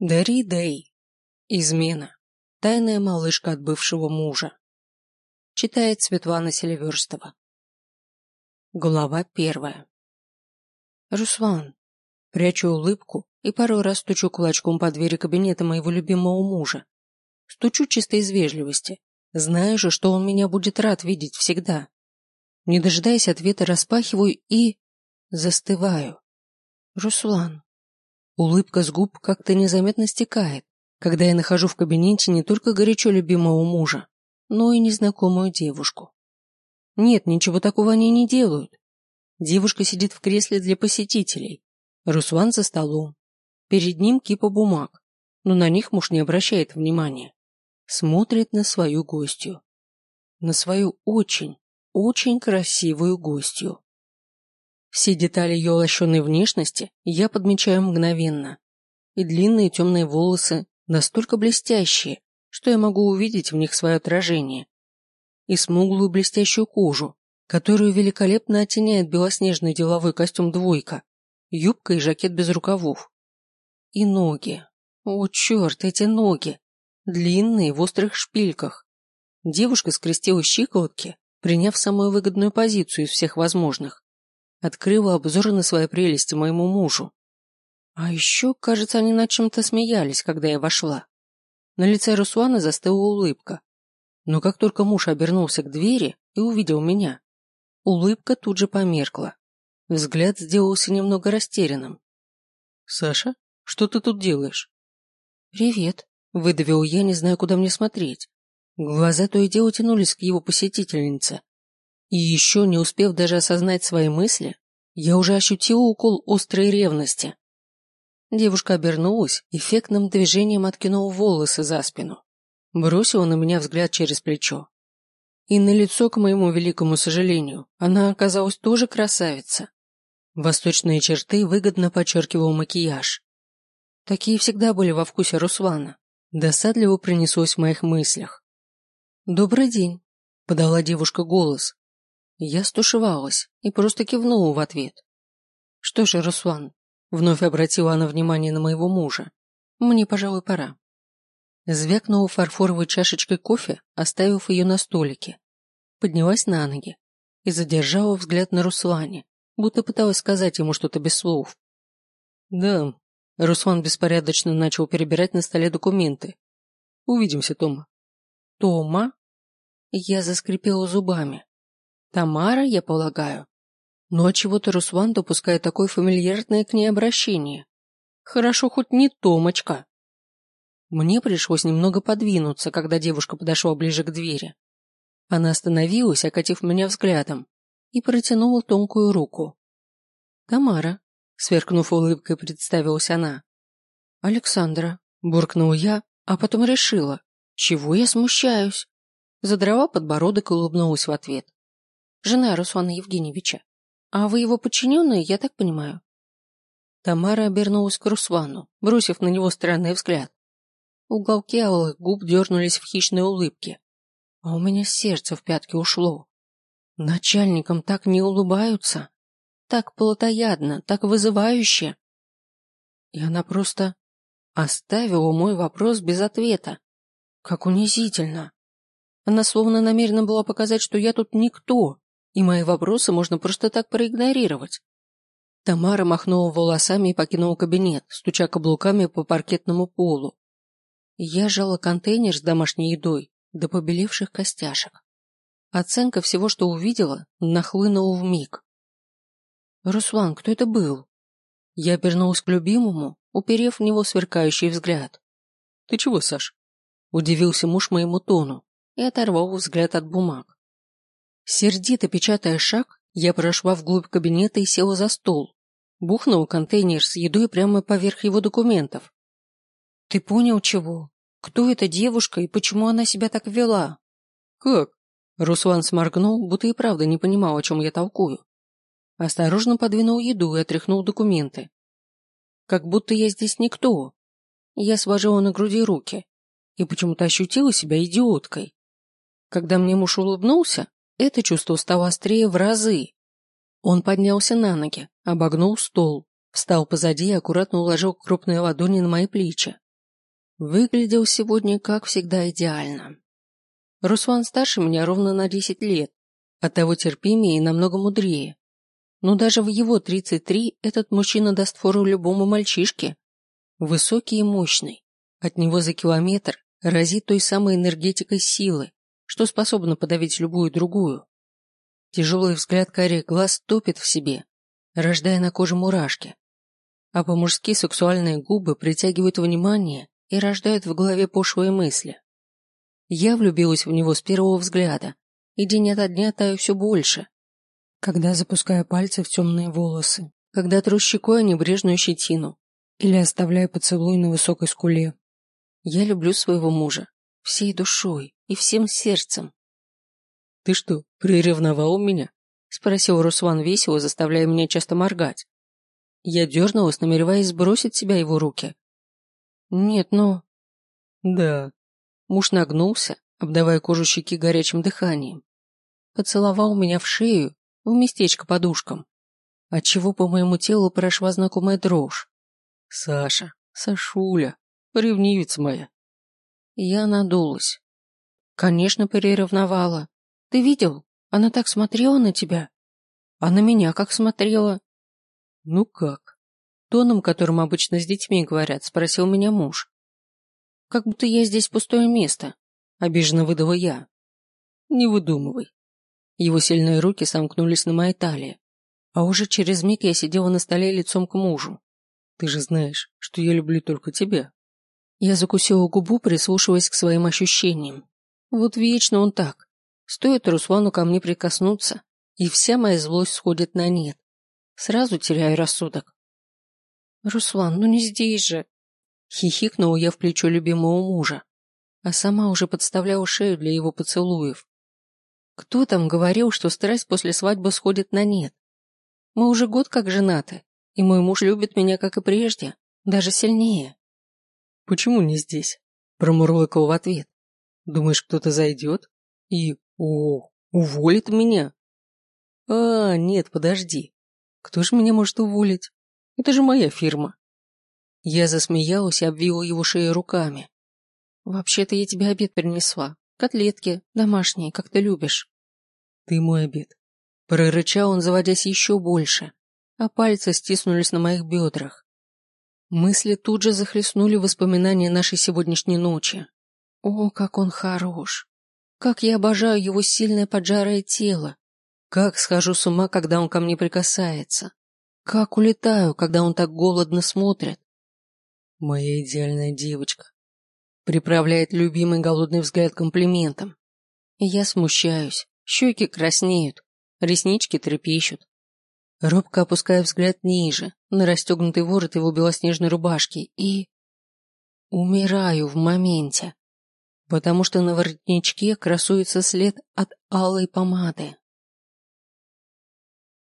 Дари Дэй. Измена. Тайная малышка от бывшего мужа. Читает Светлана Селиверстова. Глава первая. Руслан. Прячу улыбку и пару раз стучу кулачком по двери кабинета моего любимого мужа. Стучу чисто из вежливости, зная же, что он меня будет рад видеть всегда. Не дожидаясь ответа, распахиваю и... застываю. Руслан. Улыбка с губ как-то незаметно стекает, когда я нахожу в кабинете не только горячо любимого мужа, но и незнакомую девушку. Нет, ничего такого они не делают. Девушка сидит в кресле для посетителей. Руслан за столом. Перед ним кипа бумаг, но на них муж не обращает внимания. Смотрит на свою гостью. На свою очень, очень красивую гостью. Все детали ее лощеной внешности я подмечаю мгновенно. И длинные темные волосы настолько блестящие, что я могу увидеть в них свое отражение. И смуглую блестящую кожу, которую великолепно оттеняет белоснежный деловой костюм «двойка», юбка и жакет без рукавов. И ноги. О, черт, эти ноги! Длинные, в острых шпильках. Девушка скрестила щиколотки, приняв самую выгодную позицию из всех возможных открыла обзор на свои прелести моему мужу. А еще, кажется, они над чем-то смеялись, когда я вошла. На лице Руслана застыла улыбка. Но как только муж обернулся к двери и увидел меня, улыбка тут же померкла. Взгляд сделался немного растерянным. «Саша, что ты тут делаешь?» «Привет», — выдавил я, не знаю, куда мне смотреть. Глаза то и дело тянулись к его посетительнице, и еще не успев даже осознать свои мысли, я уже ощутила укол острой ревности. Девушка обернулась, эффектным движением откинула волосы за спину, бросила на меня взгляд через плечо. И на лицо, к моему великому сожалению, она оказалась тоже красавица. Восточные черты выгодно подчеркивал макияж. Такие всегда были во вкусе Руслана. Досадливо принеслось в моих мыслях. «Добрый день», — подала девушка голос, я стушевалась и просто кивнула в ответ. Что же, Руслан, вновь обратила она внимание на моего мужа. Мне, пожалуй, пора. Звякнула фарфоровой чашечкой кофе, оставив ее на столике. Поднялась на ноги и задержала взгляд на Руслане, будто пыталась сказать ему что-то без слов. «Да», — Руслан беспорядочно начал перебирать на столе документы. «Увидимся, Тома». «Тома?» Я заскрипела зубами. Тамара, я полагаю. Но отчего-то Руслан допускает такое фамильярное к ней обращение. Хорошо, хоть не Томочка. Мне пришлось немного подвинуться, когда девушка подошла ближе к двери. Она остановилась, окатив меня взглядом, и протянула тонкую руку. «Тамара», — сверкнув улыбкой, представилась она. «Александра», — буркнул я, а потом решила, чего я смущаюсь. Задрала подбородок и улыбнулась в ответ жена Руслана Евгеньевича. А вы его подчиненные, я так понимаю?» Тамара обернулась к Руслану, бросив на него странный взгляд. Уголки алых губ дернулись в хищной улыбке. А у меня сердце в пятки ушло. Начальникам так не улыбаются. Так плотоядно, так вызывающе. И она просто оставила мой вопрос без ответа. Как унизительно. Она словно намерена была показать, что я тут никто, и мои вопросы можно просто так проигнорировать. Тамара махнула волосами и покинула кабинет, стуча каблуками по паркетному полу. Я жала контейнер с домашней едой до побелевших костяшек. Оценка всего, что увидела, нахлынула в миг. «Руслан, кто это был?» Я обернулась к любимому, уперев в него сверкающий взгляд. «Ты чего, Саш?» Удивился муж моему тону и оторвал взгляд от бумаг. Сердито печатая шаг, я прошла вглубь кабинета и села за стол. Бухнул контейнер с едой прямо поверх его документов. «Ты понял, чего? Кто эта девушка и почему она себя так вела?» «Как?» Руслан сморгнул, будто и правда не понимал, о чем я толкую. Осторожно подвинул еду и отряхнул документы. Как будто я здесь никто. Я сложила на груди руки и почему-то ощутила себя идиоткой. Когда мне муж улыбнулся, это чувство стало острее в разы. Он поднялся на ноги, обогнул стол, встал позади и аккуратно уложил крупные ладони на мои плечи, Выглядел сегодня, как всегда, идеально. Руслан старше меня ровно на 10 лет, оттого терпимее и намного мудрее. Но даже в его 33 этот мужчина даст фору любому мальчишке. Высокий и мощный. От него за километр разит той самой энергетикой силы, что способна подавить любую другую. Тяжелый взгляд карих глаз топит в себе, рождая на коже мурашки. А по-мужски сексуальные губы притягивают внимание и рождают в голове пошлые мысли. Я влюбилась в него с первого взгляда, и день ото дня таю все больше. Когда запускаю пальцы в темные волосы, когда тру щекой небрежную щетину или оставляю поцелуй на высокой скуле. Я люблю своего мужа всей душой и всем сердцем. «Ты что, приревновал меня?» — спросил Руслан весело, заставляя меня часто моргать. Я дернулась, намереваясь сбросить себя его руки. «Нет, но...» «Да, Муж нагнулся, обдавая кожу щеки горячим дыханием. Поцеловал меня в шею, в местечко подушкам, отчего по моему телу прошла знакомая дрожь. «Саша, Сашуля, ревнивица моя». Я надулась. Конечно, переревновала. Ты видел? Она так смотрела на тебя. А на меня как смотрела? Ну как? Тоном, которым обычно с детьми говорят, спросил меня муж. Как будто я здесь пустое место. Обиженно выдала я. Не выдумывай. Его сильные руки сомкнулись на моей талии. А уже через миг я сидела на столе лицом к мужу. Ты же знаешь, что я люблю только тебя. Я закусила губу, прислушиваясь к своим ощущениям. Вот вечно он так. Стоит Руслану ко мне прикоснуться, и вся моя злость сходит на нет. Сразу теряю рассудок. Руслан, ну не здесь же. Хихикнула я в плечо любимого мужа, а сама уже подставляла шею для его поцелуев. Кто там говорил, что страсть после свадьбы сходит на нет? Мы уже год как женаты, и мой муж любит меня, как и прежде, даже сильнее. Почему не здесь? Промурлыкал в ответ. Думаешь, кто-то зайдет и, о, уволит меня? А, нет, подожди. Кто же меня может уволить? Это же моя фирма. Я засмеялась и обвила его шею руками. «Вообще-то я тебе обед принесла. Котлетки, домашние, как ты любишь». «Ты мой обед». Прорычал он, заводясь еще больше, а пальцы стиснулись на моих бедрах. Мысли тут же захлестнули воспоминания нашей сегодняшней ночи. О, как он хорош! Как я обожаю его сильное поджарое тело! Как схожу с ума, когда он ко мне прикасается! Как улетаю, когда он так голодно смотрит! Моя идеальная девочка. Приправляет любимый голодный взгляд комплиментом. я смущаюсь, щеки краснеют, реснички трепещут. Робко опуская взгляд ниже, на расстегнутый ворот его белоснежной рубашки, и... Умираю в моменте, потому что на воротничке красуется след от алой помады.